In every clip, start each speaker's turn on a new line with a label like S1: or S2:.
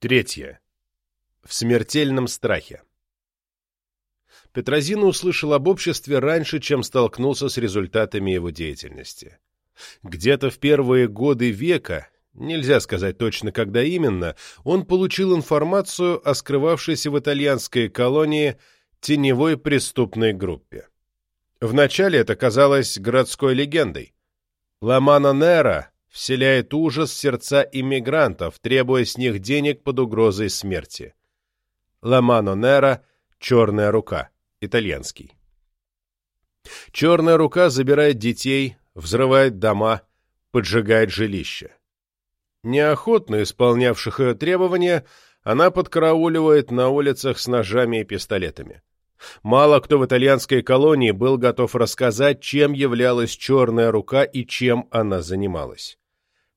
S1: Третье. В смертельном страхе. Петрозина услышал об обществе раньше, чем столкнулся с результатами его деятельности. Где-то в первые годы века, нельзя сказать точно когда именно, он получил информацию о скрывавшейся в итальянской колонии теневой преступной группе. Вначале это казалось городской легендой. Ламана Нера вселяет ужас в сердца иммигрантов, требуя с них денег под угрозой смерти. Ламано Нера «Черная рука», итальянский. Черная рука забирает детей, взрывает дома, поджигает жилища. Неохотно исполнявших ее требования, она подкарауливает на улицах с ножами и пистолетами. Мало кто в итальянской колонии был готов рассказать, чем являлась черная рука и чем она занималась.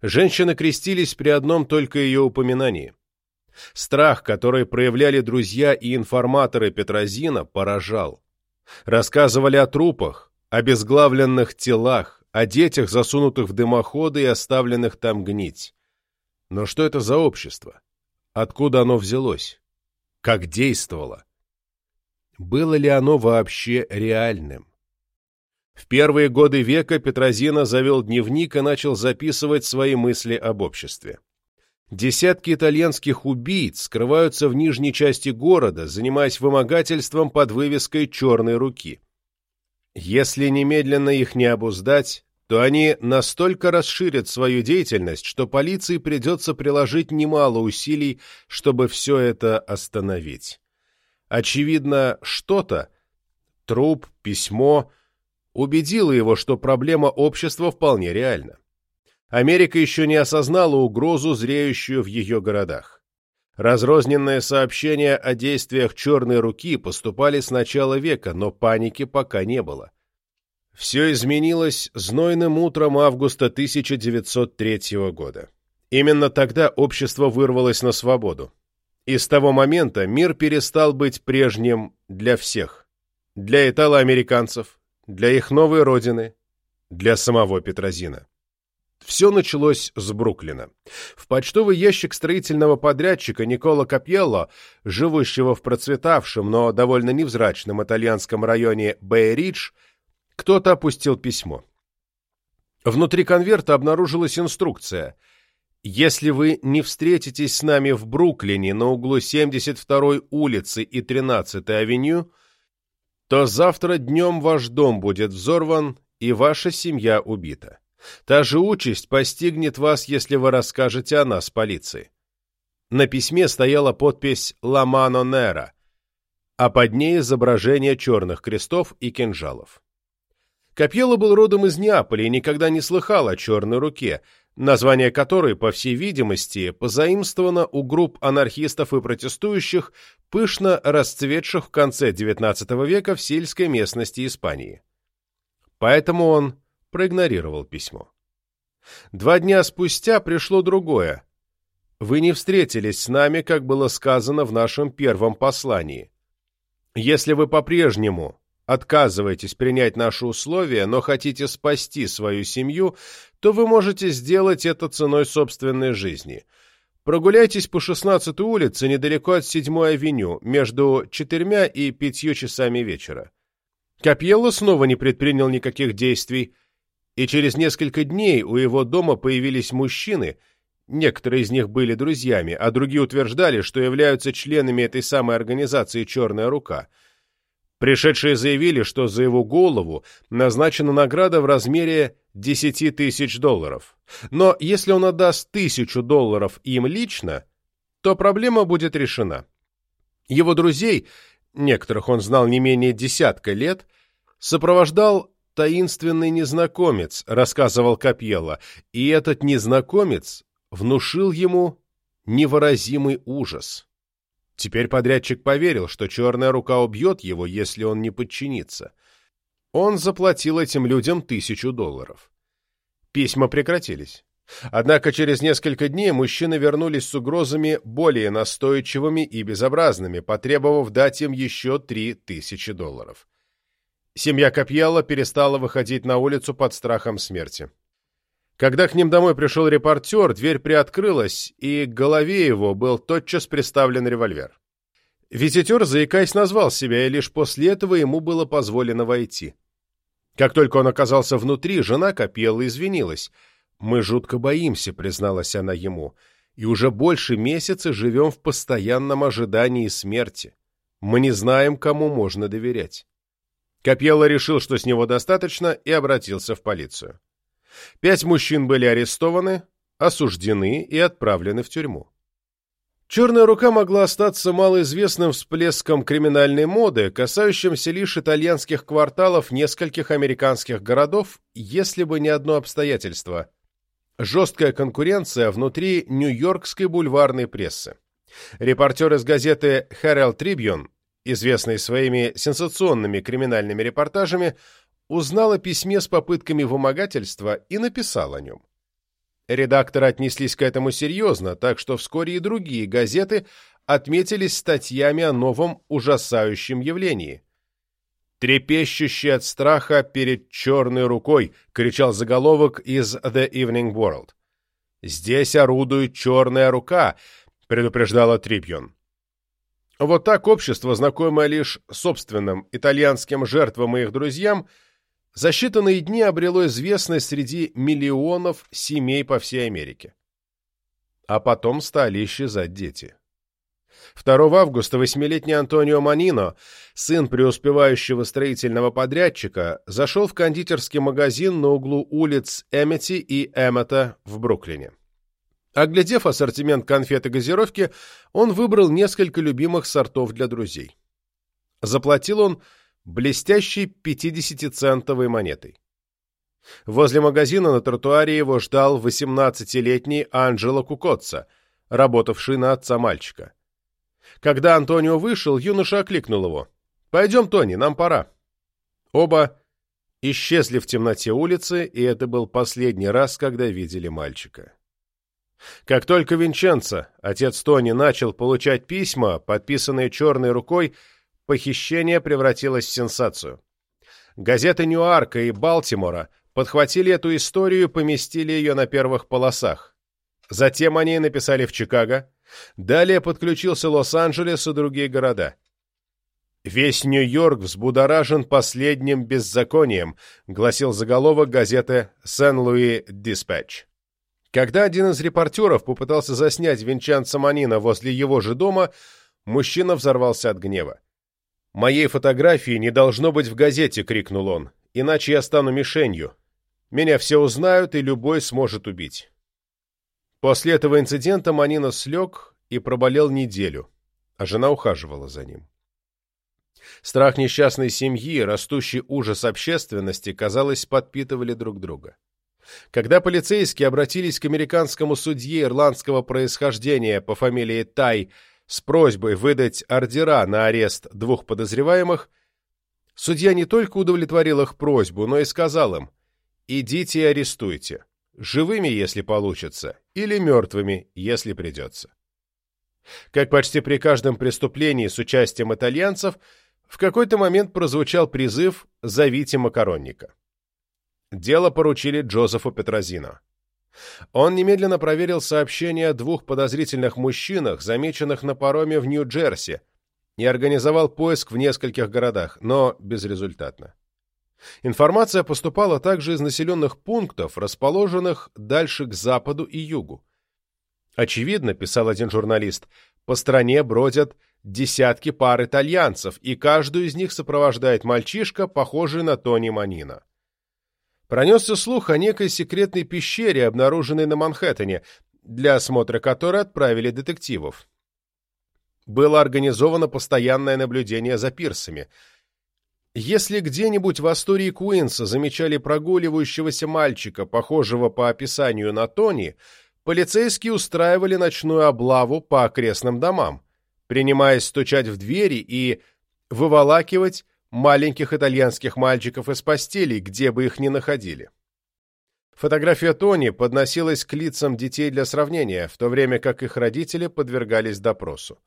S1: Женщины крестились при одном только ее упоминании. Страх, который проявляли друзья и информаторы Петрозина, поражал. Рассказывали о трупах, о безглавленных телах, о детях, засунутых в дымоходы и оставленных там гнить. Но что это за общество? Откуда оно взялось? Как действовало? Было ли оно вообще реальным. В первые годы века Петрозина завел дневник и начал записывать свои мысли об обществе. Десятки итальянских убийц скрываются в нижней части города, занимаясь вымогательством под вывеской «черной руки». Если немедленно их не обуздать, то они настолько расширят свою деятельность, что полиции придется приложить немало усилий, чтобы все это остановить. Очевидно, что-то, труп, письмо, убедило его, что проблема общества вполне реальна. Америка еще не осознала угрозу, зреющую в ее городах. Разрозненные сообщения о действиях «Черной руки» поступали с начала века, но паники пока не было. Все изменилось знойным утром августа 1903 года. Именно тогда общество вырвалось на свободу. И с того момента мир перестал быть прежним для всех. Для итало-американцев, для их новой родины, для самого Петрозина. Все началось с Бруклина. В почтовый ящик строительного подрядчика Никола Капьелло, живущего в процветавшем, но довольно невзрачном итальянском районе Бэй-Ридж, кто-то опустил письмо. Внутри конверта обнаружилась инструкция – если вы не встретитесь с нами в Бруклине на углу 72-й улицы и 13-й авеню, то завтра днем ваш дом будет взорван и ваша семья убита. Та же участь постигнет вас, если вы расскажете о нас полиции. На письме стояла подпись «Ламано Нера», а под ней изображение черных крестов и кинжалов. Капьелло был родом из Неаполя и никогда не слыхал о черной руке – название которой, по всей видимости, позаимствовано у групп анархистов и протестующих, пышно расцветших в конце XIX века в сельской местности Испании. Поэтому он проигнорировал письмо. Два дня спустя пришло другое. Вы не встретились с нами, как было сказано в нашем первом послании. Если вы по-прежнему отказываетесь принять наши условия, но хотите спасти свою семью, то вы можете сделать это ценой собственной жизни. Прогуляйтесь по 16-й улице недалеко от 7-й авеню, между четырьмя и пятью часами вечера. Капьелло снова не предпринял никаких действий, и через несколько дней у его дома появились мужчины, некоторые из них были друзьями, а другие утверждали, что являются членами этой самой организации «Черная рука», Пришедшие заявили, что за его голову назначена награда в размере 10 тысяч долларов. Но если он отдаст тысячу долларов им лично, то проблема будет решена. Его друзей, некоторых он знал не менее десятка лет, сопровождал таинственный незнакомец, рассказывал Капьелло, и этот незнакомец внушил ему невыразимый ужас. Теперь подрядчик поверил, что черная рука убьет его, если он не подчинится. Он заплатил этим людям тысячу долларов. Письма прекратились. Однако через несколько дней мужчины вернулись с угрозами более настойчивыми и безобразными, потребовав дать им еще три тысячи долларов. Семья Капьяла перестала выходить на улицу под страхом смерти. Когда к ним домой пришел репортер, дверь приоткрылась, и к голове его был тотчас приставлен револьвер. Визитер, заикаясь, назвал себя, и лишь после этого ему было позволено войти. Как только он оказался внутри, жена копела и извинилась. «Мы жутко боимся», — призналась она ему, — «и уже больше месяца живем в постоянном ожидании смерти. Мы не знаем, кому можно доверять». Копьелло решил, что с него достаточно, и обратился в полицию. Пять мужчин были арестованы, осуждены и отправлены в тюрьму. «Черная рука» могла остаться малоизвестным всплеском криминальной моды, касающимся лишь итальянских кварталов нескольких американских городов, если бы не одно обстоятельство – жесткая конкуренция внутри нью-йоркской бульварной прессы. Репортер из газеты «Herald Tribune», известный своими сенсационными криминальными репортажами, узнал о письме с попытками вымогательства и написал о нем. Редакторы отнеслись к этому серьезно, так что вскоре и другие газеты отметились статьями о новом ужасающем явлении. «Трепещущий от страха перед черной рукой», — кричал заголовок из The Evening World. «Здесь орудует черная рука», — предупреждала Трибьон. Вот так общество, знакомое лишь собственным итальянским жертвам и их друзьям, — за считанные дни обрело известность среди миллионов семей по всей Америке. А потом стали исчезать дети. 2 августа восьмилетний Антонио Манино, сын преуспевающего строительного подрядчика, зашел в кондитерский магазин на углу улиц Эмити и Эммета в Бруклине. Оглядев ассортимент конфет и газировки, он выбрал несколько любимых сортов для друзей. Заплатил он блестящей 50-центовой монетой. Возле магазина на тротуаре его ждал 18-летний Анджело Кукотца, работавший на отца мальчика. Когда Антонио вышел, юноша окликнул его. «Пойдем, Тони, нам пора». Оба исчезли в темноте улицы, и это был последний раз, когда видели мальчика. Как только Винченцо, отец Тони, начал получать письма, подписанные черной рукой, похищение превратилось в сенсацию. Газеты Ньюарка и Балтимора подхватили эту историю и поместили ее на первых полосах. Затем они написали в Чикаго. Далее подключился Лос-Анджелес и другие города. «Весь Нью-Йорк взбудоражен последним беззаконием», гласил заголовок газеты «Сен-Луи Диспatch». Когда один из репортеров попытался заснять Винчанца Манина возле его же дома, мужчина взорвался от гнева. «Моей фотографии не должно быть в газете!» — крикнул он. «Иначе я стану мишенью. Меня все узнают, и любой сможет убить». После этого инцидента Манина слег и проболел неделю, а жена ухаживала за ним. Страх несчастной семьи, растущий ужас общественности, казалось, подпитывали друг друга. Когда полицейские обратились к американскому судье ирландского происхождения по фамилии Тай с просьбой выдать ордера на арест двух подозреваемых, судья не только удовлетворил их просьбу, но и сказал им «идите и арестуйте, живыми, если получится, или мертвыми, если придется». Как почти при каждом преступлении с участием итальянцев, в какой-то момент прозвучал призыв «Зовите макаронника». Дело поручили Джозефу Петрозино. Он немедленно проверил сообщения о двух подозрительных мужчинах, замеченных на пароме в Нью-Джерси, и организовал поиск в нескольких городах, но безрезультатно. Информация поступала также из населенных пунктов, расположенных дальше к западу и югу. Очевидно, писал один журналист, по стране бродят десятки пар итальянцев, и каждую из них сопровождает мальчишка, похожий на Тони Манина. Пронесся слух о некой секретной пещере, обнаруженной на Манхэттене, для осмотра которой отправили детективов. Было организовано постоянное наблюдение за пирсами. Если где-нибудь в Астории Куинса замечали прогуливающегося мальчика, похожего по описанию на Тони, полицейские устраивали ночную облаву по окрестным домам, принимаясь стучать в двери и выволакивать маленьких итальянских мальчиков из постелей, где бы их ни находили. Фотография Тони подносилась к лицам детей для сравнения, в то время как их родители подвергались допросу.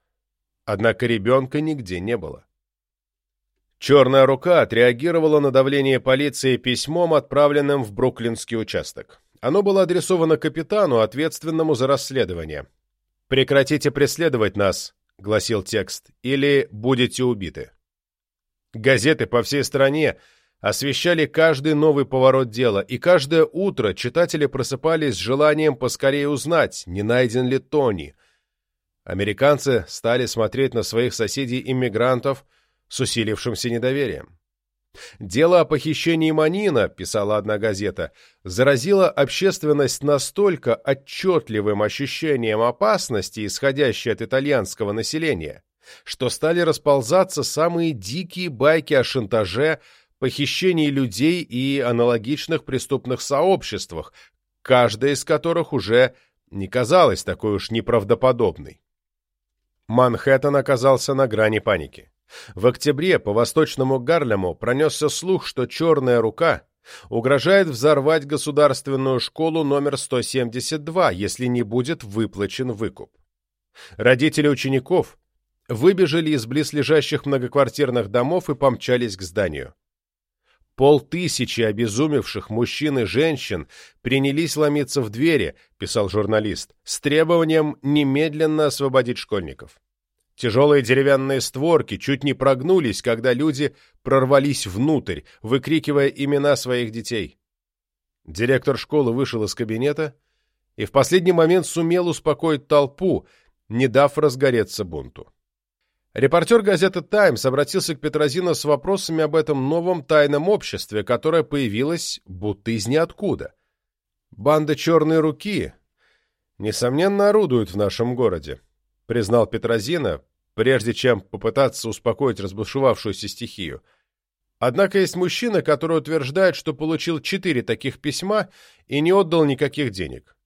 S1: Однако ребенка нигде не было. «Черная рука» отреагировала на давление полиции письмом, отправленным в Бруклинский участок. Оно было адресовано капитану, ответственному за расследование. «Прекратите преследовать нас», — гласил текст, — «или будете убиты». Газеты по всей стране освещали каждый новый поворот дела, и каждое утро читатели просыпались с желанием поскорее узнать, не найден ли Тони. Американцы стали смотреть на своих соседей-иммигрантов с усилившимся недоверием. Дело о похищении Манина, писала одна газета, заразило общественность настолько отчетливым ощущением опасности, исходящей от итальянского населения, что стали расползаться самые дикие байки о шантаже, похищении людей и аналогичных преступных сообществах, каждая из которых уже не казалась такой уж неправдоподобной. Манхэттен оказался на грани паники. В октябре по восточному Гарлему пронесся слух, что «Черная рука» угрожает взорвать государственную школу номер 172, если не будет выплачен выкуп. Родители учеников выбежали из близлежащих многоквартирных домов и помчались к зданию. Полтысячи обезумевших мужчин и женщин принялись ломиться в двери, писал журналист, с требованием немедленно освободить школьников. Тяжелые деревянные створки чуть не прогнулись, когда люди прорвались внутрь, выкрикивая имена своих детей. Директор школы вышел из кабинета и в последний момент сумел успокоить толпу, не дав разгореться бунту. Репортер газеты «Таймс» обратился к Петрозино с вопросами об этом новом тайном обществе, которое появилось будто из ниоткуда. Банда «Черной руки» несомненно орудует в нашем городе признал Петрозина, прежде чем попытаться успокоить разбушевавшуюся стихию. Однако есть мужчина, который утверждает, что получил четыре таких письма и не отдал никаких денег.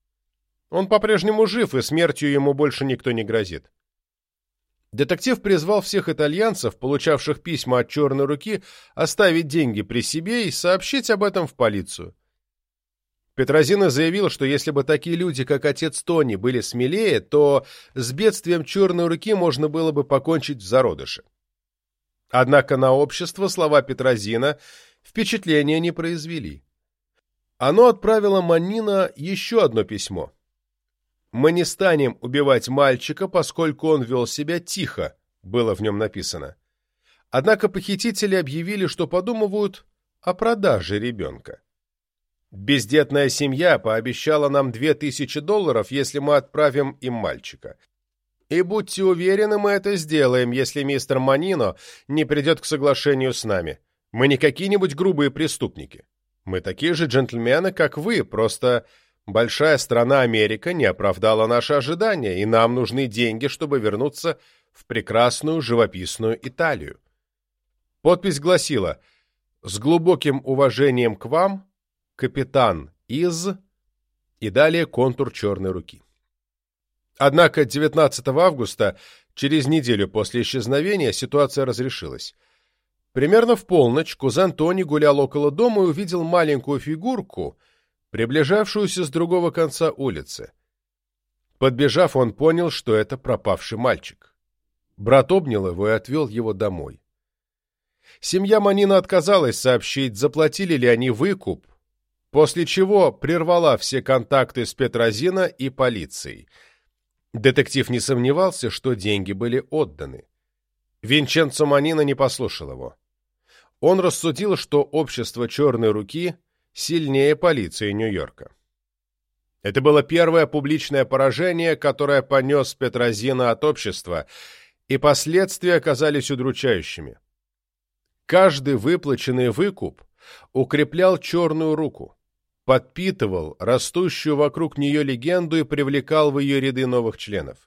S1: Он по-прежнему жив, и смертью ему больше никто не грозит. Детектив призвал всех итальянцев, получавших письма от черной руки, оставить деньги при себе и сообщить об этом в полицию. Петрозина заявил, что если бы такие люди, как отец Тони, были смелее, то с бедствием черной руки можно было бы покончить в зародыше. Однако на общество слова Петрозина впечатления не произвели. Оно отправило Маннина еще одно письмо. «Мы не станем убивать мальчика, поскольку он вел себя тихо», было в нем написано. Однако похитители объявили, что подумывают о продаже ребенка. Бездетная семья пообещала нам две тысячи долларов, если мы отправим им мальчика. И будьте уверены, мы это сделаем, если мистер Манино не придет к соглашению с нами. Мы не какие-нибудь грубые преступники. Мы такие же джентльмены, как вы, просто большая страна Америка не оправдала наши ожидания, и нам нужны деньги, чтобы вернуться в прекрасную живописную Италию. Подпись гласила «С глубоким уважением к вам, капитан из и далее контур черной руки. Однако 19 августа, через неделю после исчезновения, ситуация разрешилась. Примерно в полночь кузен Тони гулял около дома и увидел маленькую фигурку, приближавшуюся с другого конца улицы. Подбежав, он понял, что это пропавший мальчик. Брат обнял его и отвел его домой. Семья Манина отказалась сообщить, заплатили ли они выкуп, после чего прервала все контакты с Петрозино и полицией. Детектив не сомневался, что деньги были отданы. Винченцо Манина не послушал его. Он рассудил, что общество «Черной руки» сильнее полиции Нью-Йорка. Это было первое публичное поражение, которое понес Петрозино от общества, и последствия оказались удручающими. Каждый выплаченный выкуп укреплял черную руку подпитывал растущую вокруг нее легенду и привлекал в ее ряды новых членов.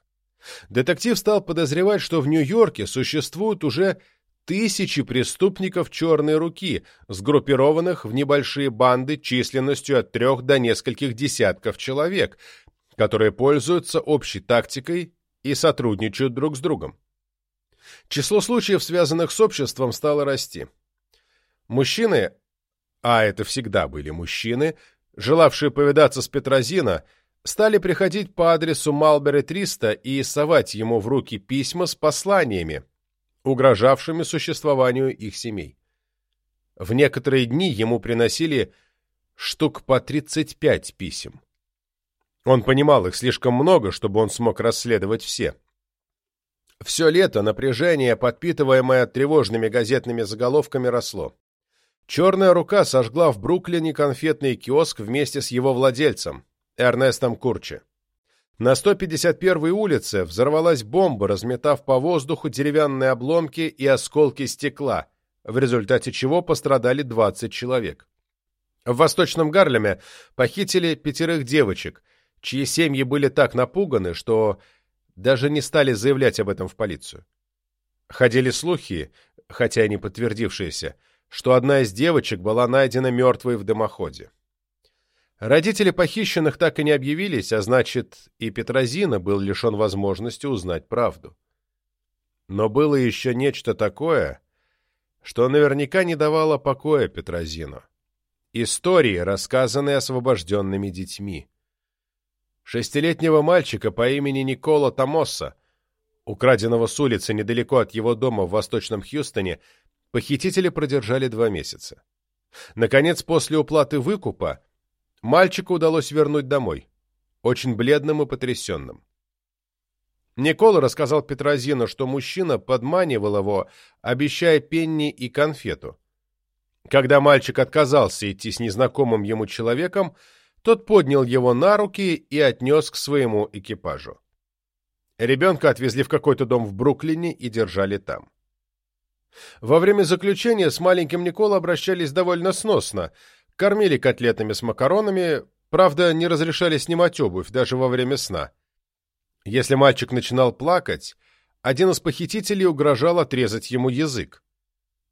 S1: Детектив стал подозревать, что в Нью-Йорке существуют уже тысячи преступников черной руки, сгруппированных в небольшие банды численностью от трех до нескольких десятков человек, которые пользуются общей тактикой и сотрудничают друг с другом. Число случаев, связанных с обществом, стало расти. Мужчины, а это всегда были мужчины, желавшие повидаться с Петрозино, стали приходить по адресу Малбери-300 и совать ему в руки письма с посланиями, угрожавшими существованию их семей. В некоторые дни ему приносили штук по 35 писем. Он понимал, их слишком много, чтобы он смог расследовать все. Все лето напряжение, подпитываемое тревожными газетными заголовками, росло. Черная рука сожгла в Бруклине конфетный киоск вместе с его владельцем, Эрнестом Курчи. На 151-й улице взорвалась бомба, разметав по воздуху деревянные обломки и осколки стекла, в результате чего пострадали 20 человек. В Восточном Гарлеме похитили пятерых девочек, чьи семьи были так напуганы, что даже не стали заявлять об этом в полицию. Ходили слухи, хотя и не подтвердившиеся, что одна из девочек была найдена мертвой в дымоходе. Родители похищенных так и не объявились, а значит, и Петрозина был лишен возможности узнать правду. Но было еще нечто такое, что наверняка не давало покоя Петрозину. Истории, рассказанные освобожденными детьми. Шестилетнего мальчика по имени Никола Томоса, украденного с улицы недалеко от его дома в Восточном Хьюстоне, похитители продержали два месяца. Наконец, после уплаты выкупа, мальчику удалось вернуть домой, очень бледным и потрясенным. Никола рассказал Петрозину, что мужчина подманивал его, обещая пенни и конфету. Когда мальчик отказался идти с незнакомым ему человеком, тот поднял его на руки и отнес к своему экипажу. Ребенка отвезли в какой-то дом в Бруклине и держали там. Во время заключения с маленьким Николой обращались довольно сносно, кормили котлетами с макаронами, правда, не разрешали снимать обувь даже во время сна. Если мальчик начинал плакать, один из похитителей угрожал отрезать ему язык.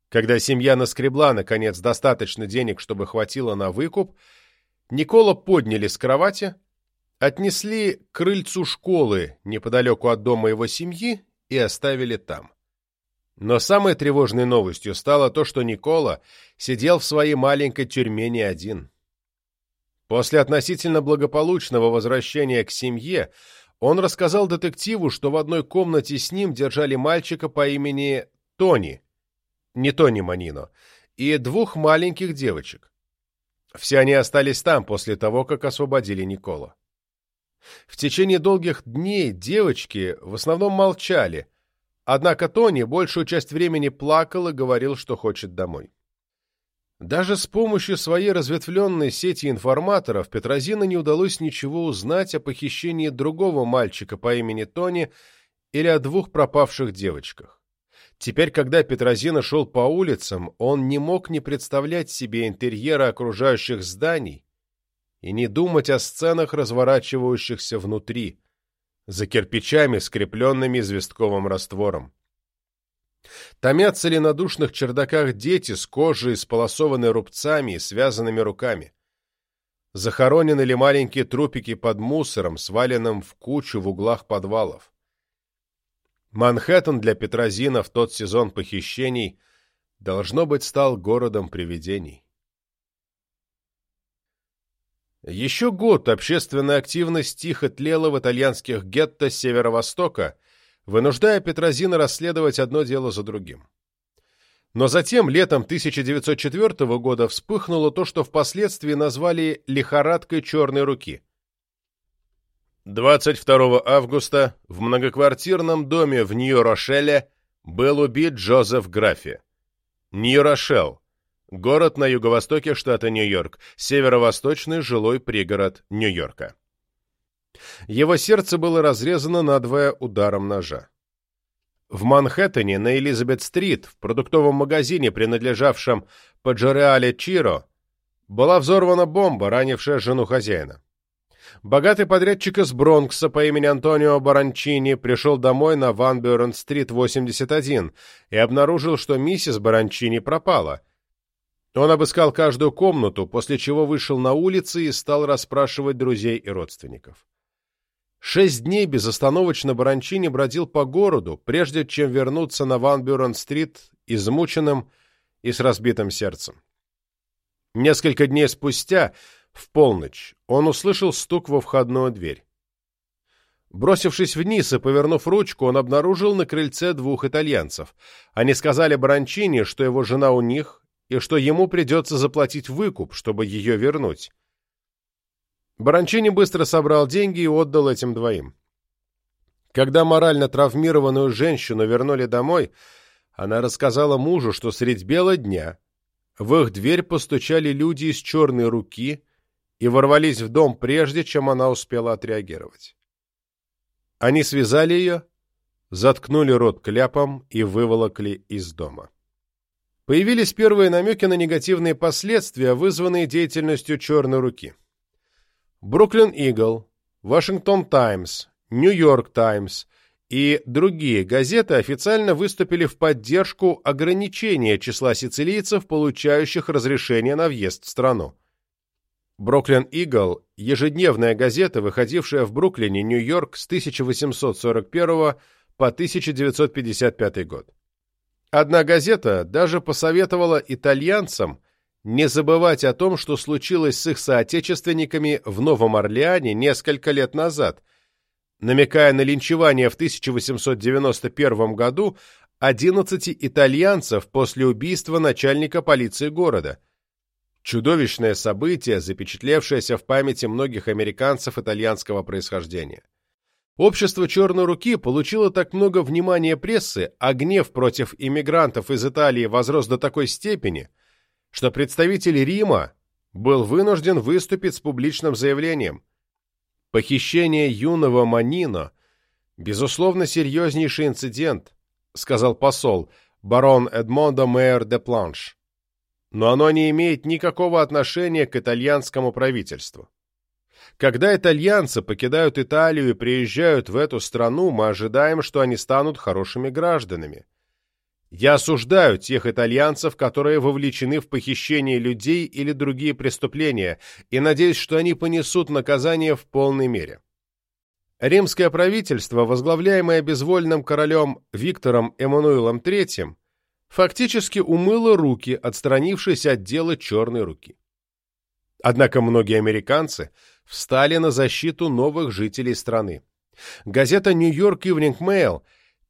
S1: Когда семья наскребла, наконец, достаточно денег, чтобы хватило на выкуп, Никола подняли с кровати, отнесли к крыльцу школы неподалеку от дома его семьи и оставили там. Но самой тревожной новостью стало то, что Никола сидел в своей маленькой тюрьме не один. После относительно благополучного возвращения к семье он рассказал детективу, что в одной комнате с ним держали мальчика по имени Тони, не Тони Манино, и двух маленьких девочек. Все они остались там после того, как освободили Никола. В течение долгих дней девочки в основном молчали, однако Тони большую часть времени плакал и говорил, что хочет домой. Даже с помощью своей разветвленной сети информаторов Петрозина не удалось ничего узнать о похищении другого мальчика по имени Тони или о двух пропавших девочках. Теперь, когда Петрозина шел по улицам, он не мог не представлять себе интерьера окружающих зданий и не думать о сценах, разворачивающихся внутри, за кирпичами, скрепленными известковым раствором. Томятся ли на душных чердаках дети с кожей, сполосованной рубцами и связанными руками? Захоронены ли маленькие трупики под мусором, сваленным в кучу в углах подвалов? Манхэттен для Петрозина в тот сезон похищений должно быть стал городом привидений. Еще год общественная активность тихо тлела в итальянских гетто северо-востока, вынуждая Петрозина расследовать одно дело за другим. Но затем, летом 1904 года, вспыхнуло то, что впоследствии назвали «лихорадкой черной руки». 22 августа в многоквартирном доме в Нью-Рошеле был убит Джозеф Графи. Нью-Рошел – город на юго-востоке штата Нью-Йорк, северо-восточный жилой пригород Нью-Йорка. Его сердце было разрезано надвое ударом ножа. В Манхэттене на Элизабет-стрит, в продуктовом магазине, принадлежавшем Паджореале Чиро, была взорвана бомба, ранившая жену хозяина. Богатый подрядчик из Бронкса по имени Антонио Баранчини пришел домой на Ван Бюрен-стрит 81 и обнаружил, что миссис Баранчини пропала. Он обыскал каждую комнату, после чего вышел на улицы и стал расспрашивать друзей и родственников. Шесть дней безостановочно Баранчини бродил по городу, прежде чем вернуться на Ван Бюрен-стрит измученным и с разбитым сердцем. Несколько дней спустя в полночь он услышал стук во входную дверь. Бросившись вниз и повернув ручку, он обнаружил на крыльце двух итальянцев. Они сказали Бранчини, что его жена у них, и что ему придется заплатить выкуп, чтобы ее вернуть. Баранчини быстро собрал деньги и отдал этим двоим. Когда морально травмированную женщину вернули домой, она рассказала мужу, что средь бела дня в их дверь постучали люди из черной руки и ворвались в дом прежде, чем она успела отреагировать. Они связали ее, заткнули рот кляпом и выволокли из дома. Появились первые намеки на негативные последствия, вызванные деятельностью черной руки. Бруклин Игл, Вашингтон Таймс, Нью-Йорк Таймс и другие газеты официально выступили в поддержку ограничения числа сицилийцев, получающих разрешение на въезд в страну. Бруклин Игл – ежедневная газета, выходившая в Бруклине, Нью-Йорк с 1841 по 1955 год. Одна газета даже посоветовала итальянцам не забывать о том, что случилось с их соотечественниками в Новом Орлеане несколько лет назад, намекая на линчевание в 1891 году 11 итальянцев после убийства начальника полиции города. Чудовищное событие, запечатлевшееся в памяти многих американцев итальянского происхождения. Общество «Черной руки» получило так много внимания прессы, а гнев против иммигрантов из Италии возрос до такой степени, что представитель Рима был вынужден выступить с публичным заявлением – Похищение юного Манино – безусловно, серьезнейший инцидент, сказал посол, барон Эдмондо Мейер де Планш. Но оно не имеет никакого отношения к итальянскому правительству. Когда итальянцы покидают Италию и приезжают в эту страну, мы ожидаем, что они станут хорошими гражданами. Я осуждаю тех итальянцев, которые вовлечены в похищение людей или другие преступления, и надеюсь, что они понесут наказание в полной мере. Римское правительство, возглавляемое безвольным королем Виктором Эммануилом III, фактически умыло руки, отстранившись от дела черной руки. Однако многие американцы встали на защиту новых жителей страны. Газета «Нью-Йорк Ивнинг Mail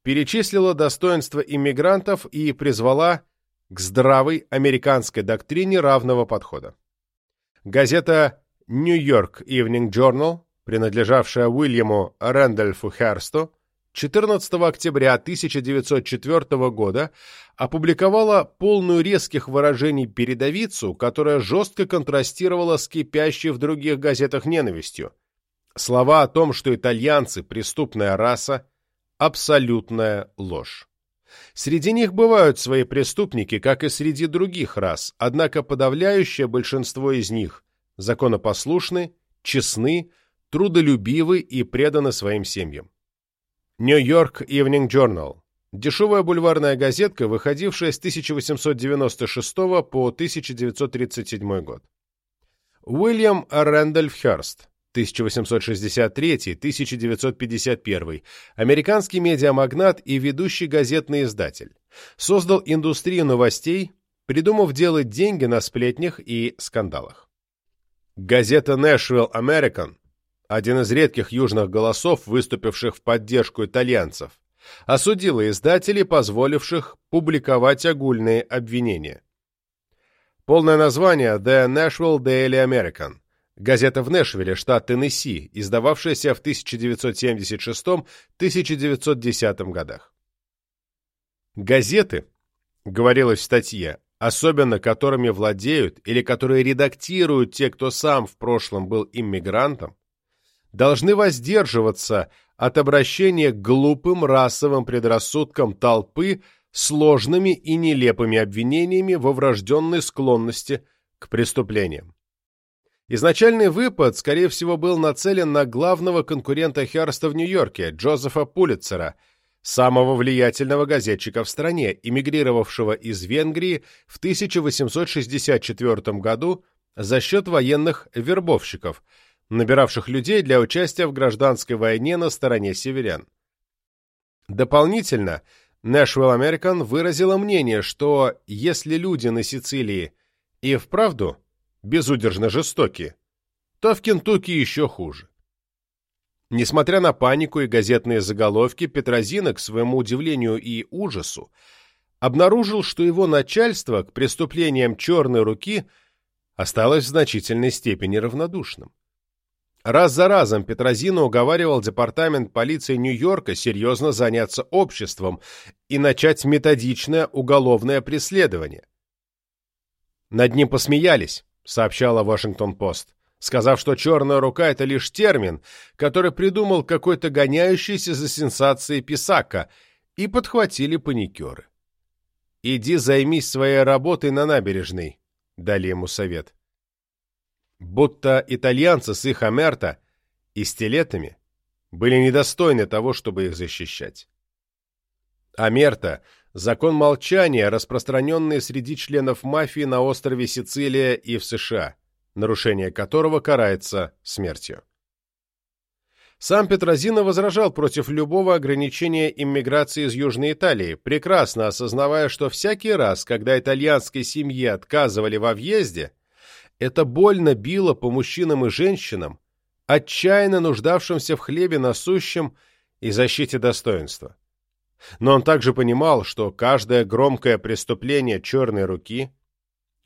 S1: перечислила достоинства иммигрантов и призвала к здравой американской доктрине равного подхода. Газета New York Evening Journal, принадлежавшая Уильяму Рэндольфу Херсту, 14 октября 1904 года опубликовала полную резких выражений передовицу, которая жестко контрастировала с кипящей в других газетах ненавистью. Слова о том, что итальянцы – преступная раса, абсолютная ложь. Среди них бывают свои преступники, как и среди других рас, однако подавляющее большинство из них законопослушны, честны, трудолюбивы и преданы своим семьям. Нью-Йорк Evening Journal – дешевая бульварная газетка, выходившая с 1896 по 1937 год. Уильям Рэндольф Хёрст 1863-1951, американский медиамагнат и ведущий газетный издатель. Создал индустрию новостей, придумав делать деньги на сплетнях и скандалах. Газета Nashville American, один из редких южных голосов, выступивших в поддержку итальянцев, осудила издателей, позволивших публиковать огульные обвинения. Полное название The Nashville Daily American газета в Нэшвилле, штат Теннесси, издававшаяся в 1976-1910 годах. Газеты, говорилось в статье, особенно которыми владеют или которые редактируют те, кто сам в прошлом был иммигрантом, должны воздерживаться от обращения к глупым расовым предрассудкам толпы сложными и нелепыми обвинениями во врожденной склонности к преступлениям. Изначальный выпад, скорее всего, был нацелен на главного конкурента Херста в Нью-Йорке, Джозефа Пулитцера, самого влиятельного газетчика в стране, эмигрировавшего из Венгрии в 1864 году за счет военных вербовщиков, набиравших людей для участия в гражданской войне на стороне северян. Дополнительно, Nashville American выразила мнение, что если люди на Сицилии и вправду безудержно жестоки, то в Кентукки еще хуже. Несмотря на панику и газетные заголовки, Петрозина, к своему удивлению и ужасу, обнаружил, что его начальство к преступлениям черной руки осталось в значительной степени равнодушным. Раз за разом Петрозина уговаривал департамент полиции Нью-Йорка серьезно заняться обществом и начать методичное уголовное преследование. Над ним посмеялись, сообщала Вашингтон-Пост, сказав, что «черная рука» — это лишь термин, который придумал какой-то гоняющийся за сенсацией писака, и подхватили паникеры. «Иди займись своей работой на набережной», — дали ему совет будто итальянцы с их Амерта и стилетами были недостойны того, чтобы их защищать. Амерта – закон молчания, распространенный среди членов мафии на острове Сицилия и в США, нарушение которого карается смертью. Сам Петрозино возражал против любого ограничения иммиграции из Южной Италии, прекрасно осознавая, что всякий раз, когда итальянской семье отказывали во въезде, это больно било по мужчинам и женщинам, отчаянно нуждавшимся в хлебе насущем и защите достоинства. Но он также понимал, что каждое громкое преступление черной руки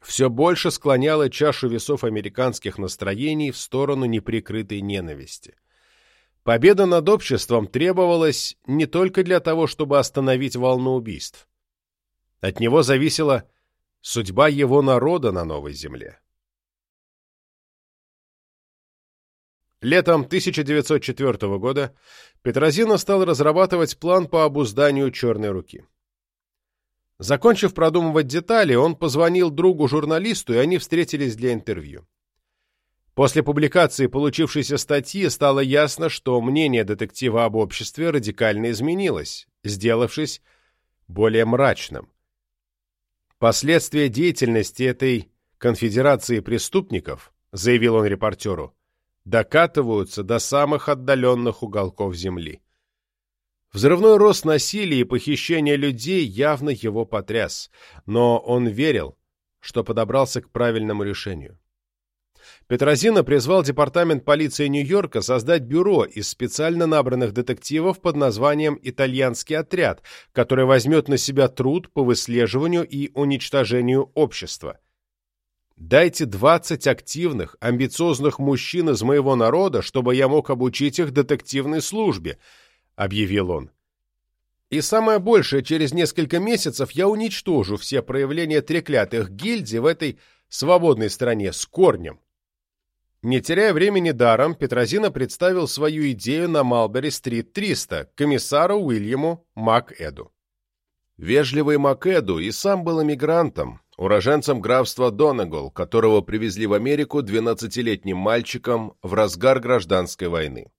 S1: все больше склоняло чашу весов американских настроений в сторону неприкрытой ненависти. Победа над обществом требовалась не только для того, чтобы остановить волну убийств. От него зависела судьба его народа на новой земле. Летом 1904 года Петрозино стал разрабатывать план по обузданию «Черной руки». Закончив продумывать детали, он позвонил другу-журналисту, и они встретились для интервью. После публикации получившейся статьи стало ясно, что мнение детектива об обществе радикально изменилось, сделавшись более мрачным. Последствия деятельности этой конфедерации преступников, заявил он репортеру, докатываются до самых отдаленных уголков Земли. Взрывной рост насилия и похищения людей явно его потряс, но он верил, что подобрался к правильному решению. Петрозина призвал департамент полиции Нью-Йорка создать бюро из специально набранных детективов под названием «Итальянский отряд», который возьмет на себя труд по выслеживанию и уничтожению общества. Дайте 20 активных, амбициозных мужчин из моего народа, чтобы я мог обучить их детективной службе», — объявил он. «И самое большее, через несколько месяцев я уничтожу все проявления треклятых гильдий в этой свободной стране с корнем». Не теряя времени даром, Петрозина представил свою идею на Малбери-стрит 300 комиссару Уильяму МакЭду. Вежливый МакЭду и сам был эмигрантом, уроженцем графства Донегол, которого привезли в Америку 12-летним мальчиком в разгар гражданской войны.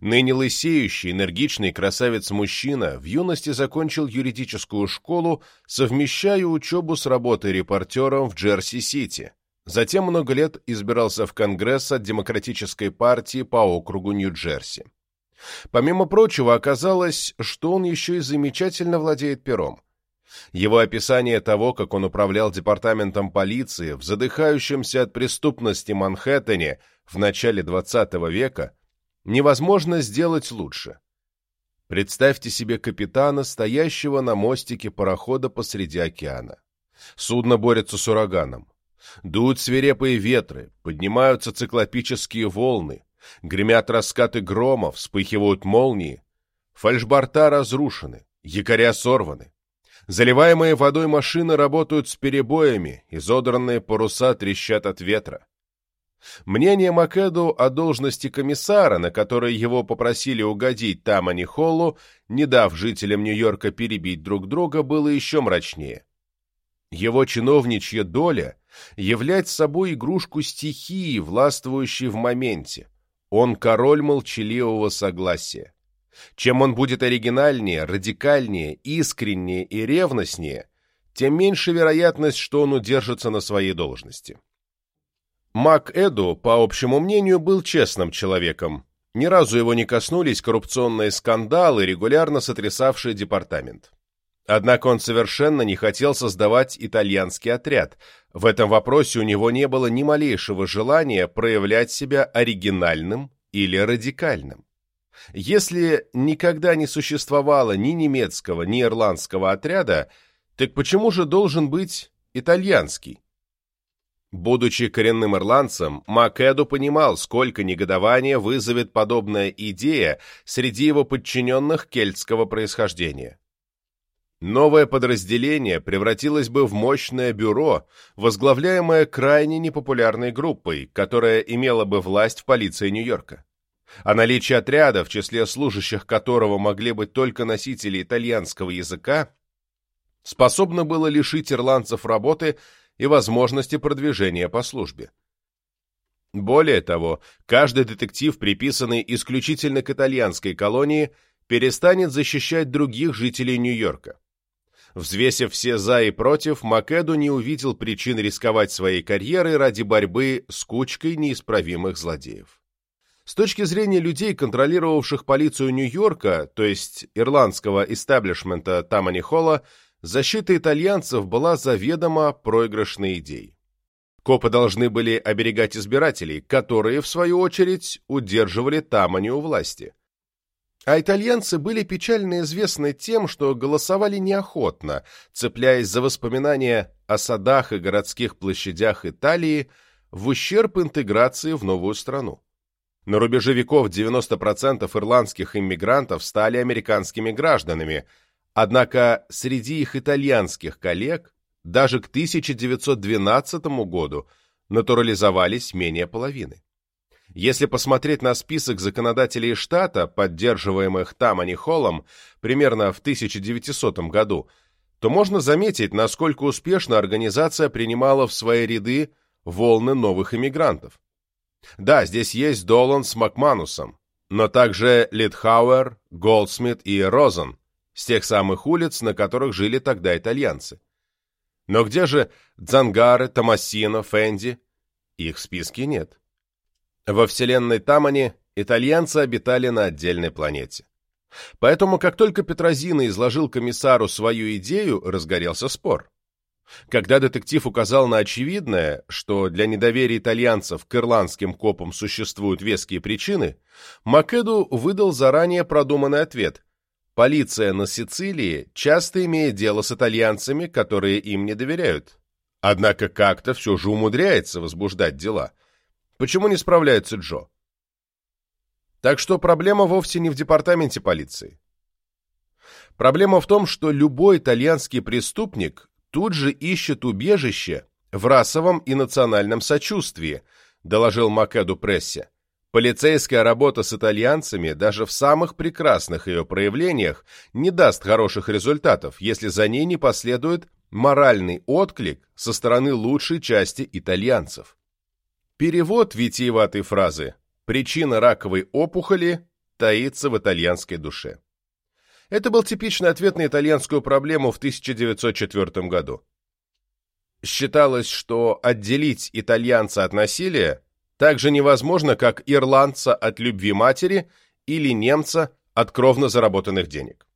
S1: Ныне лысеющий, энергичный красавец-мужчина в юности закончил юридическую школу, совмещая учебу с работой репортером в Джерси-Сити. Затем много лет избирался в Конгресс от Демократической партии по округу Нью-Джерси. Помимо прочего, оказалось, что он еще и замечательно владеет пером. Его описание того, как он управлял департаментом полиции в задыхающемся от преступности Манхэттене в начале XX века, невозможно сделать лучше. Представьте себе капитана, стоящего на мостике парохода посреди океана. Судно борется с ураганом. Дуют свирепые ветры, поднимаются циклопические волны, гремят раскаты грома, вспыхивают молнии. Фальшборта разрушены, якоря сорваны. Заливаемые водой машины работают с перебоями, изодранные паруса трещат от ветра. Мнение Македу о должности комиссара, на которой его попросили угодить Тамани Холлу, не дав жителям Нью-Йорка перебить друг друга, было еще мрачнее. Его чиновничья доля — являть собой игрушку стихии, властвующей в моменте. Он король молчаливого согласия. Чем он будет оригинальнее, радикальнее, искреннее и ревностнее, тем меньше вероятность, что он удержится на своей должности. Мак Эду, по общему мнению, был честным человеком. Ни разу его не коснулись коррупционные скандалы, регулярно сотрясавшие департамент. Однако он совершенно не хотел создавать итальянский отряд. В этом вопросе у него не было ни малейшего желания проявлять себя оригинальным или радикальным. Если никогда не существовало ни немецкого, ни ирландского отряда, Так почему же должен быть итальянский? Будучи коренным ирландцем, Макэду понимал, сколько негодования вызовет подобная идея среди его подчиненных кельтского происхождения. Новое подразделение превратилось бы в мощное бюро, возглавляемое крайне непопулярной группой, которая имела бы власть в полиции Нью-Йорка. А наличие отряда, в числе служащих которого могли быть только носители итальянского языка, способно было лишить ирландцев работы и возможности продвижения по службе. Более того, каждый детектив, приписанный исключительно к итальянской колонии, перестанет защищать других жителей Нью-Йорка. Взвесив все «за» и «против», Македу не увидел причин рисковать своей карьерой ради борьбы с кучкой неисправимых злодеев. С точки зрения людей, контролировавших полицию Нью-Йорка, то есть ирландского истеблишмента Тамани Холла, защита итальянцев была заведомо проигрышной идеей. Копы должны были оберегать избирателей, которые, в свою очередь, удерживали Тамани у власти. А итальянцы были печально известны тем, что голосовали неохотно, цепляясь за воспоминания о садах и городских площадях Италии в ущерб интеграции в новую страну. На рубеже веков 90% ирландских иммигрантов стали американскими гражданами, однако среди их итальянских коллег даже к 1912 году натурализовались менее половины. Если посмотреть на список законодателей штата, поддерживаемых Тамани Холлом примерно в 1900 году, то можно заметить, насколько успешно организация принимала в свои ряды волны новых иммигрантов. Да, здесь есть Долан с Макманусом, но также Литхауэр, Голдсмит и Розен, с тех самых улиц, на которых жили тогда итальянцы. Но где же Дзангары, Томасино, Фенди? Их в списке нет. Во вселенной Тамани итальянцы обитали на отдельной планете. Поэтому, как только Петрозина изложил комиссару свою идею, разгорелся спор. Когда детектив указал на очевидное, что для недоверия итальянцев к ирландским копам существуют веские причины, Македу выдал заранее продуманный ответ. Полиция на Сицилии часто имеет дело с итальянцами, которые им не доверяют. Однако как-то все же умудряется возбуждать дела – Почему не справляется Джо? Так что проблема вовсе не в департаменте полиции. Проблема в том, что любой итальянский преступник тут же ищет убежище в расовом и национальном сочувствии, доложил Македу прессе. Полицейская работа с итальянцами даже в самых прекрасных ее проявлениях не даст хороших результатов, если за ней не последует моральный отклик со стороны лучшей части итальянцев. Перевод витиеватой фразы «причина раковой опухоли таится в итальянской душе». Это был типичный ответ на итальянскую проблему в 1904 году. Считалось, что отделить итальянца от насилия так же невозможно, как ирландца от любви матери или немца от кровно заработанных денег.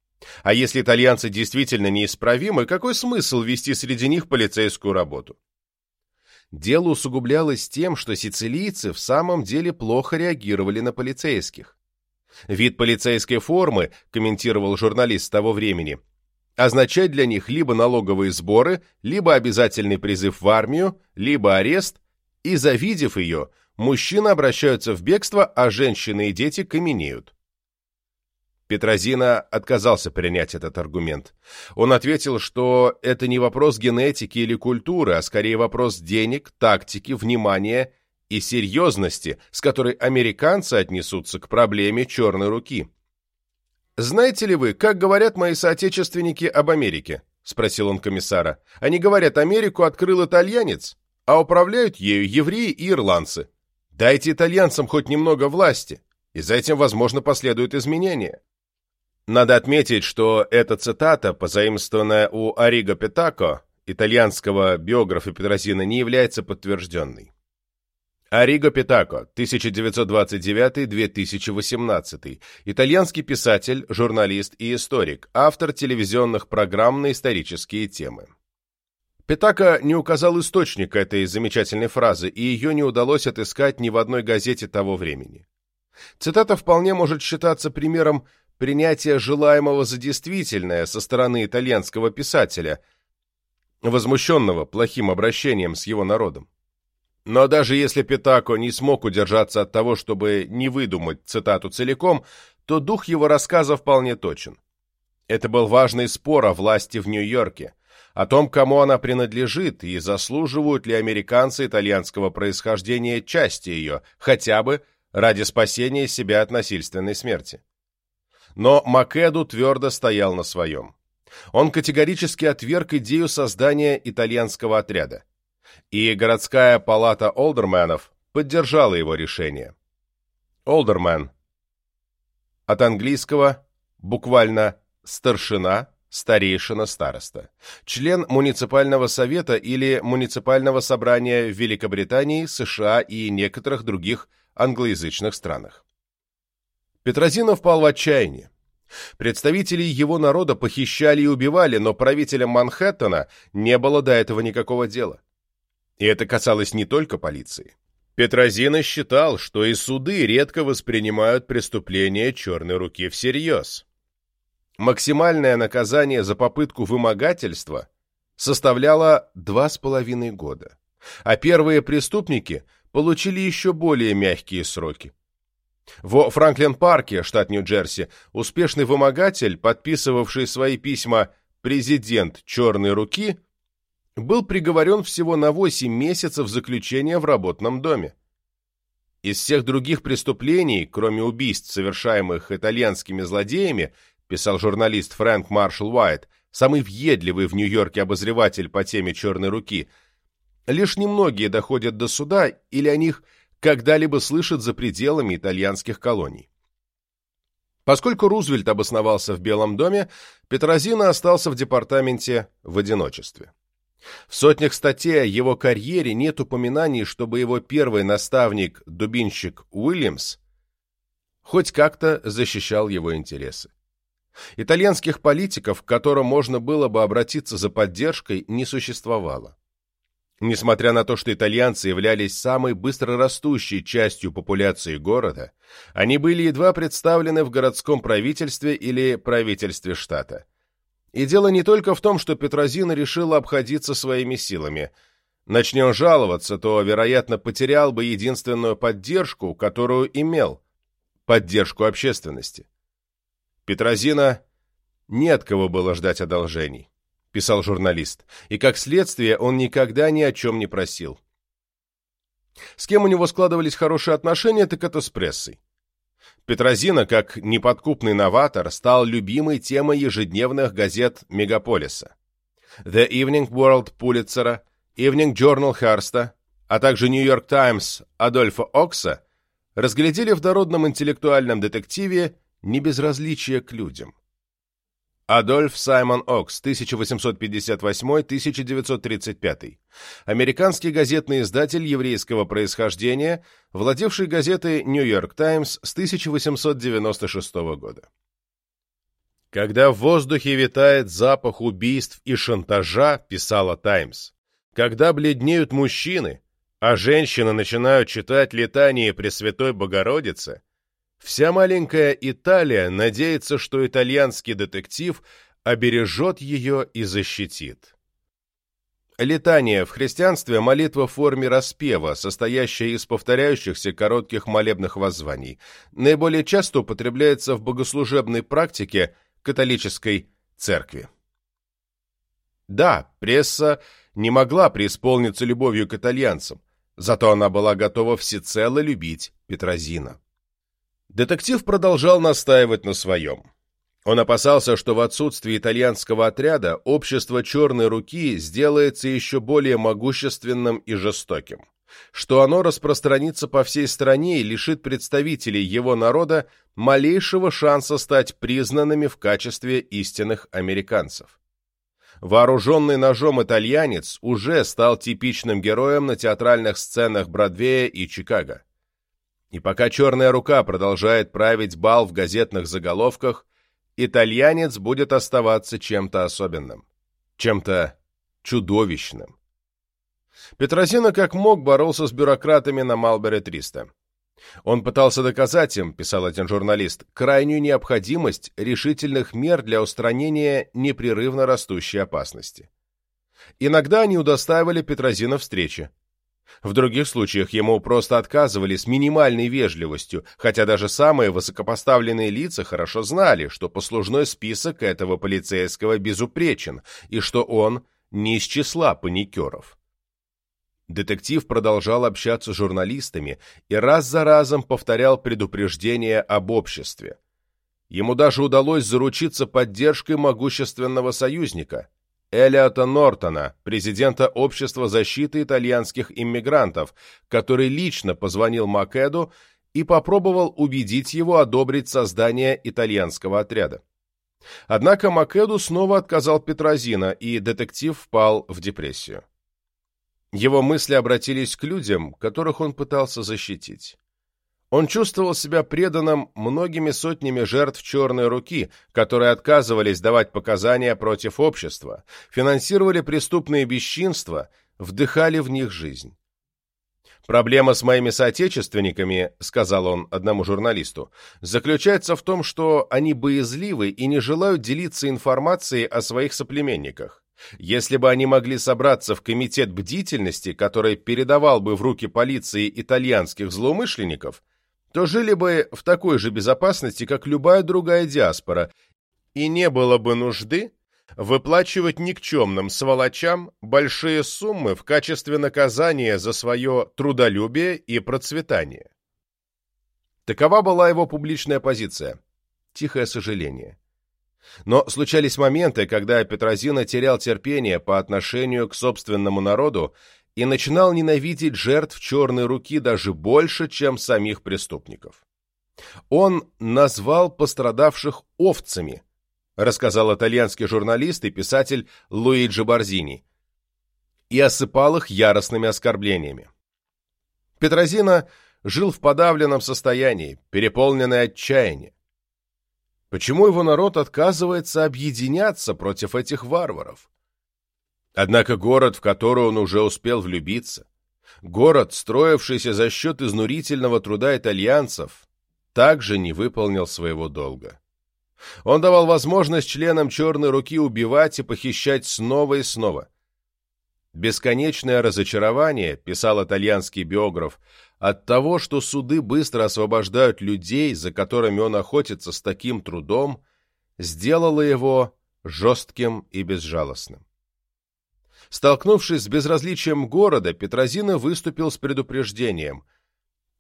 S1: А если итальянцы действительно неисправимы, какой смысл вести среди них полицейскую работу? Дело усугублялось тем, что сицилийцы в самом деле плохо реагировали на полицейских. Вид полицейской формы, комментировал журналист того времени, означает для них либо налоговые сборы, либо обязательный призыв в армию, либо арест, и, завидев ее, мужчины обращаются в бегство, а женщины и дети каменеют. Петрозина отказался принять этот аргумент. Он ответил, что это не вопрос генетики или культуры, а скорее вопрос денег, тактики, внимания и серьезности, с которой американцы отнесутся к проблеме черной руки. «Знаете ли вы, как говорят мои соотечественники об Америке?» – спросил он комиссара. «Они говорят, Америку открыл итальянец, а управляют ею евреи и ирландцы. Дайте итальянцам хоть немного власти, и за этим, возможно, последуют изменения». Надо отметить, что эта цитата, позаимствованная у Ариго Петако, итальянского биографа Петросина, не является подтвержденной. Ариго Петако, 1929-2018, итальянский писатель, журналист и историк, автор телевизионных программ на исторические темы. Петако не указал источник этой замечательной фразы, и ее не удалось отыскать ни в одной газете того времени. Цитата вполне может считаться примером принятие желаемого за действительное со стороны итальянского писателя, возмущенного плохим обращением с его народом. Но даже если Питако не смог удержаться от того, чтобы не выдумать цитату целиком, то дух его рассказа вполне точен. Это был важный спор о власти в Нью-Йорке, о том, кому она принадлежит и заслуживают ли американцы итальянского происхождения части ее, хотя бы ради спасения себя от насильственной смерти. Но Македу твердо стоял на своем. Он категорически отверг идею создания итальянского отряда. И городская палата олдерменов поддержала его решение. Олдермен. От английского буквально «старшина», старейшина, староста. Член муниципального совета или муниципального собрания в Великобритании, США и некоторых других англоязычных странах. Петрозинов впал в отчаяние. Представителей его народа похищали и убивали, но правителям Манхэттена не было до этого никакого дела. И это касалось не только полиции. Петрозина считал, что и суды редко воспринимают преступления черной руки всерьез. Максимальное наказание за попытку вымогательства составляло два с половиной года, а первые преступники получили еще более мягкие сроки. Во Франклин-парке, штат Нью-Джерси, успешный вымогатель, подписывавший свои письма «Президент черной руки», был приговорен всего на 8 месяцев заключения в работном доме. Из всех других преступлений, кроме убийств, совершаемых итальянскими злодеями, писал журналист Фрэнк Маршалл Уайт, самый въедливый в Нью-Йорке обозреватель по теме «Черной руки», лишь немногие доходят до суда или о них когда-либо слышат за пределами итальянских колоний. Поскольку Рузвельт обосновался в Белом доме, Петрозина остался в департаменте в одиночестве. В сотнях статей о его карьере нет упоминаний, чтобы его первый наставник, дубинщик Уильямс, хоть как-то защищал его интересы. Итальянских политиков, к которым можно было бы обратиться за поддержкой, не существовало. Несмотря на то, что итальянцы являлись самой быстрорастущей частью популяции города, они были едва представлены в городском правительстве или правительстве штата. И дело не только в том, что Петрозина решила обходиться своими силами. Начнем жаловаться, то, вероятно, потерял бы единственную поддержку, которую имел – поддержку общественности. Петрозина не от кого было ждать одолжений, писал журналист, и как следствие он никогда ни о чем не просил. С кем у него складывались хорошие отношения, так это с прессой. Петрозина, как неподкупный новатор, стал любимой темой ежедневных газет Мегаполиса. The Evening World Пулитцера, Evening Journal Херста, а также New York Times Адольфа Окса разглядели в дородном интеллектуальном детективе небезразличие к людям. Адольф Саймон Окс, 1858-1935. Американский газетный издатель еврейского происхождения, владевший газетой York Times с 1896 года. «Когда в воздухе витает запах убийств и шантажа», писала Таймс, «когда бледнеют мужчины, а женщины начинают читать летание Пресвятой Богородицы, Вся маленькая Италия надеется, что итальянский детектив обережет ее и защитит. Летание в христианстве – молитва в форме распева, состоящая из повторяющихся коротких молебных воззваний. Наиболее часто употребляется в богослужебной практике католической церкви. Да, пресса не могла преисполниться любовью к итальянцам, зато она была готова всецело любить Петрозина. Детектив продолжал настаивать на своем. Он опасался, что в отсутствии итальянского отряда общество «Черной руки» сделается еще более могущественным и жестоким, что оно распространится по всей стране и лишит представителей его народа малейшего шанса стать признанными в качестве истинных американцев. Вооруженный ножом итальянец уже стал типичным героем на театральных сценах Бродвея и Чикаго. И пока черная рука продолжает править бал в газетных заголовках, итальянец будет оставаться чем-то особенным, чем-то чудовищным. Петросина как мог боролся с бюрократами на Малбере-300. Он пытался доказать им, писал один журналист, крайнюю необходимость решительных мер для устранения непрерывно растущей опасности. Иногда они удостаивали Петрозина встречи. В других случаях ему просто отказывали с минимальной вежливостью, хотя даже самые высокопоставленные лица хорошо знали, что послужной список этого полицейского безупречен и что он не из числа паникеров. Детектив продолжал общаться с журналистами и раз за разом повторял предупреждения об обществе. Ему даже удалось заручиться поддержкой могущественного союзника – Элиота Нортона, президента Общества защиты итальянских иммигрантов, который лично позвонил Македу и попробовал убедить его одобрить создание итальянского отряда. Однако Македу снова отказал Петрозина, и детектив впал в депрессию. Его мысли обратились к людям, которых он пытался защитить. Он чувствовал себя преданным многими сотнями жертв «Черной руки», которые отказывались давать показания против общества, финансировали преступные бесчинства, вдыхали в них жизнь. «Проблема с моими соотечественниками, — сказал он одному журналисту, — заключается в том, что они боязливы и не желают делиться информацией о своих соплеменниках. Если бы они могли собраться в комитет бдительности, который передавал бы в руки полиции итальянских злоумышленников, то жили бы в такой же безопасности, как любая другая диаспора, и не было бы нужды выплачивать никчемным сволочам большие суммы в качестве наказания за свое трудолюбие и процветание. Такова была его публичная позиция. Тихое сожаление. Но случались моменты, когда Петрозина терял терпение по отношению к собственному народу и начинал ненавидеть жертв черной руки даже больше, чем самих преступников. Он назвал пострадавших овцами, рассказал итальянский журналист и писатель Луиджи Борзини, и осыпал их яростными оскорблениями. Петрозина жил в подавленном состоянии, переполненный отчаянием. Почему его народ отказывается объединяться против этих варваров? Однако город, в который он уже успел влюбиться, город, строившийся за счет изнурительного труда итальянцев, также не выполнил своего долга. Он давал возможность членам «Черной руки» убивать и похищать снова и снова. «Бесконечное разочарование», — писал итальянский биограф, от того, что суды быстро освобождают людей, за которыми он охотится с таким трудом, сделало его жестким и безжалостным. Столкнувшись с безразличием города, Петрозина выступил с предупреждением.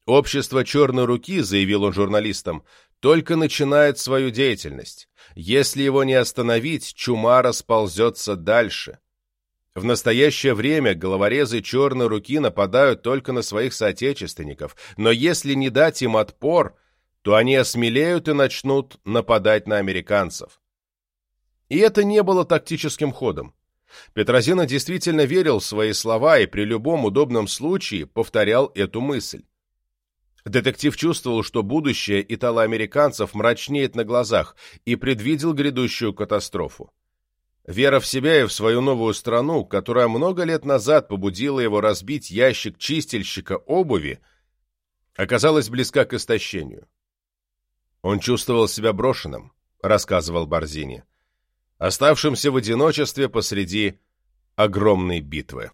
S1: «Общество Черной Руки», — заявил он журналистам, — «только начинает свою деятельность. Если его не остановить, чума расползется дальше». В настоящее время головорезы Черной Руки нападают только на своих соотечественников, но если не дать им отпор, то они осмелеют и начнут нападать на американцев. И это не было тактическим ходом. Петрозина действительно верил в свои слова и при любом удобном случае повторял эту мысль. Детектив чувствовал, что будущее итало-американцев мрачнеет на глазах и предвидел грядущую катастрофу. Вера в себя и в свою новую страну, которая много лет назад побудила его разбить ящик чистильщика обуви, оказалась близка к истощению. Он чувствовал себя брошенным, рассказывал Борзини оставшимся в одиночестве посреди огромной битвы.